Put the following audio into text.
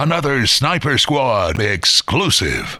Another Sniper Squad exclusive.